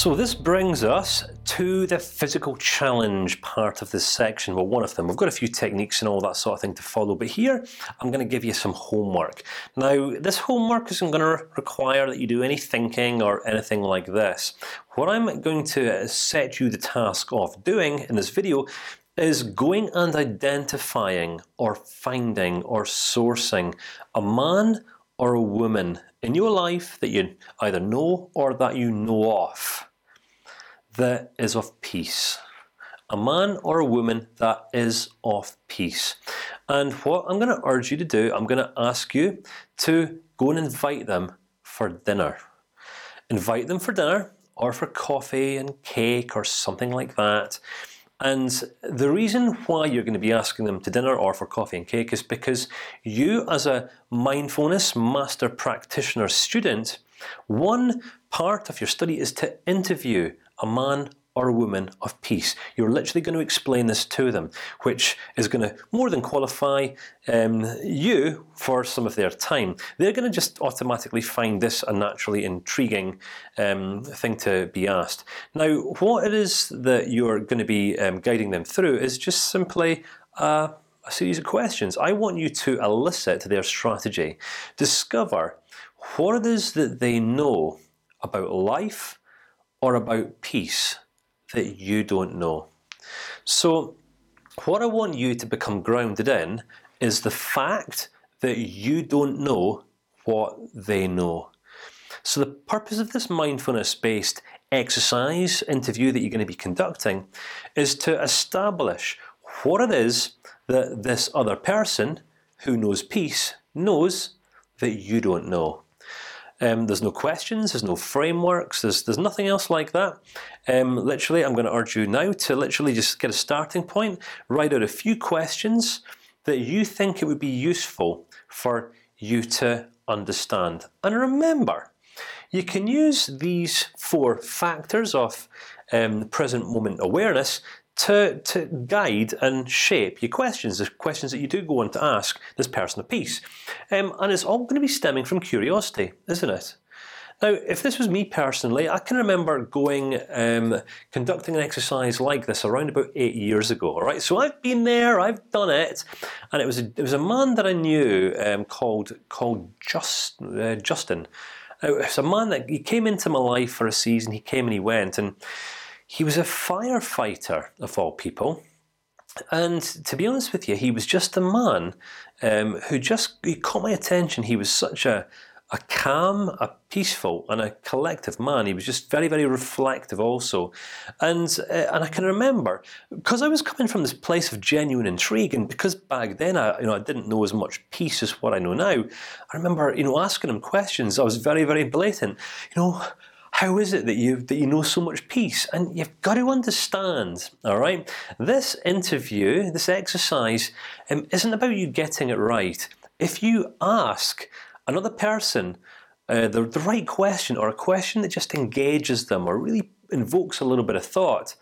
So this brings us to the physical challenge part of this section. Well, one of them. We've got a few techniques and all that sort of thing to follow, but here I'm going to give you some homework. Now, this homework isn't going to require that you do any thinking or anything like this. What I'm going to set you the task of doing in this video is going and identifying or finding or sourcing a man or a woman in your life that you either know or that you know of that is of peace. A man or a woman that is of peace. And what I'm going to urge you to do, I'm going to ask you to go and invite them for dinner. Invite them for dinner or for coffee and cake or something like that. And the reason why you're going to be asking them to dinner or for coffee and cake is because you, as a mindfulness master practitioner student, one part of your study is to interview a man or a woman of peace. You're literally going to explain this to them, which is going to more than qualify um, you for some of their time. They're going to just automatically find this a naturally intriguing um, thing to be asked. Now, what it is that you're going to be um, guiding them through is just simply. A series of questions. I want you to elicit their strategy, discover what it is that they know about life, or about peace that you don't know. So, what I want you to become grounded in is the fact that you don't know what they know. So, the purpose of this mindfulness-based exercise interview that you're going to be conducting is to establish what it is that this other person who knows peace knows that you don't know. Um, there's no questions. There's no frameworks. There's there's nothing else like that. Um, literally, I'm going to urge you now to literally just get a starting point. Write out a few questions that you think it would be useful for you to understand. And remember, you can use these four factors of um, present moment awareness to to guide and shape your questions, the questions that you do go on to ask this person of peace, um, and it's all going to be stemming from curiosity, isn't it? Now, if this was me personally, I can remember going um, conducting an exercise like this around about eight years ago. All right, so I've been there, I've done it, and it was a, it was a man that I knew um, called called Just uh, Justin. Uh, it was a man that he came into my life for a season. He came and he went, and he was a firefighter of all people, and to be honest with you, he was just a man um, who just he caught my attention. He was such a a calm, a peaceful, and a collective man. He was just very, very reflective also, and uh, and I can remember because I was coming from this place of genuine intrigue, and because back then I, you know, I didn't know as much peace as what I know now. I remember, you know, asking him questions. I was very, very blatant. You know, how is it that you that you know so much peace? And you've got to understand, all right. This interview, this exercise, um, isn't about you getting it right. If you ask another person uh, the the right question or a question that just engages them or really invokes a little bit of thought,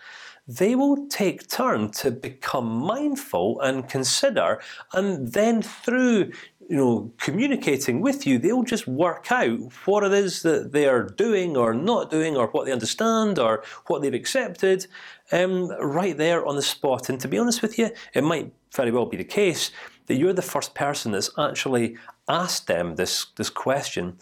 they will take turn to become mindful and consider, and then through you know, communicating with you, they'll just work out what it is that they are doing or not doing, or what they understand, or what they've accepted, um, right there on the spot. And to be honest with you, it might very well be the case that you're the first person that's actually asked them this this question.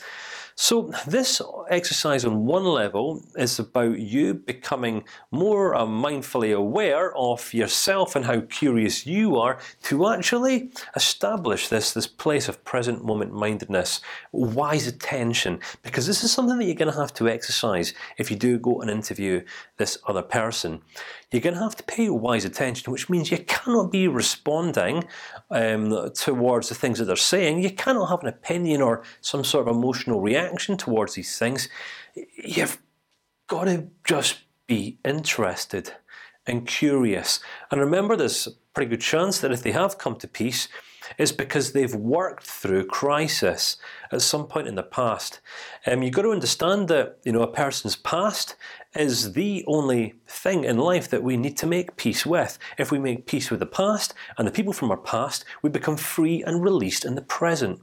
So this exercise, on one level, is about you becoming more uh, mindfully aware of yourself and how curious you are to actually establish this this place of present moment mindedness, wise attention. Because this is something that you're going to have to exercise if you do go and interview this other person. You're going to have to pay wise attention, which means you cannot be responding um, towards the things that they're saying. You cannot have an opinion or some sort of emotional reaction towards these things. You've got to just be interested and curious. And remember, there's a pretty good chance that if they have come to peace, is because they've worked through crisis at some point in the past. Um, you've got to understand that you know a person's past is the only thing in life that we need to make peace with. If we make peace with the past and the people from our past, we become free and released in the present.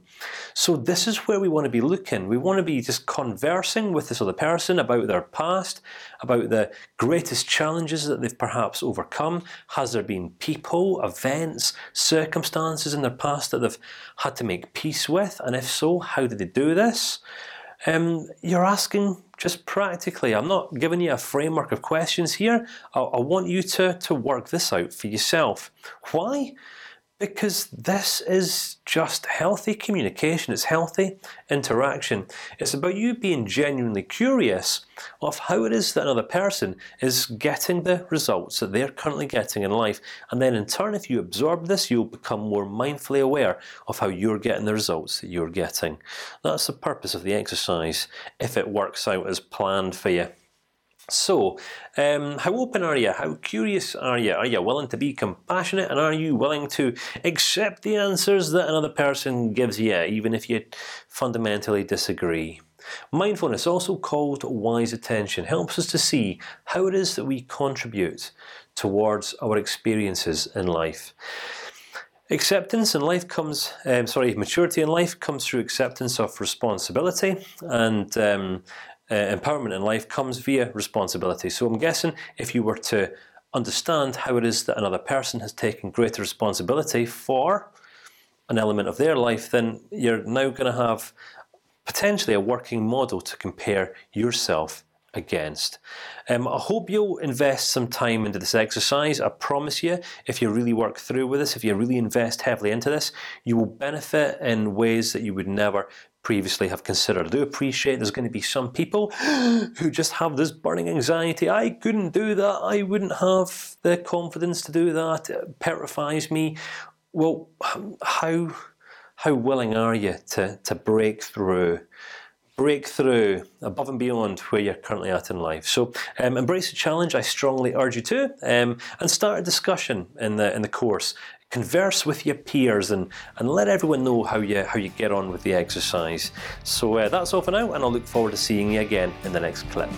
So this is where we want to be looking. We want to be just conversing with this other person about their past, about the greatest challenges that they've perhaps overcome. Has there been people, events, circumstances in their past that they've had to make peace with, and if so, how did they do this? Um, you're asking just practically. I'm not giving you a framework of questions here. I, I want you to to work this out for yourself. Why? Because this is just healthy communication. It's healthy interaction. It's about you being genuinely curious of how it is that another person is getting the results that they're currently getting in life, and then in turn, if you absorb this, you'll become more mindfully aware of how you're getting the results that you're getting. That's the purpose of the exercise. If it works out as planned for you. So, um, how open are you? How curious are you? Are you willing to be compassionate, and are you willing to accept the answers that another person gives you, even if you fundamentally disagree? Mindfulness, also called wise attention, helps us to see how it is that we contribute towards our experiences in life. Acceptance in life comes, um, sorry, maturity in life comes through acceptance of responsibility, and um, uh, empowerment in life comes via responsibility. So I'm guessing if you were to understand how it is that another person has taken greater responsibility for an element of their life, then you're now going to have potentially a working model to compare yourself against. Um, I hope you'll invest some time into this exercise. I promise you, if you really work through with this, if you really invest heavily into this, you will benefit in ways that you would never previously have considered. I do appreciate there's going to be some people who just have this burning anxiety. I couldn't do that. I wouldn't have the confidence to do that. It petrifies me. Well, how how willing are you to to break through? break through above and beyond where you're currently at in life. So um, embrace the challenge. I strongly urge you to, um, and start a discussion in the in the course converse with your peers and and let everyone know how you how you get on with the exercise. So uh, that's all for now, and I'll look forward to seeing you again in the next clip.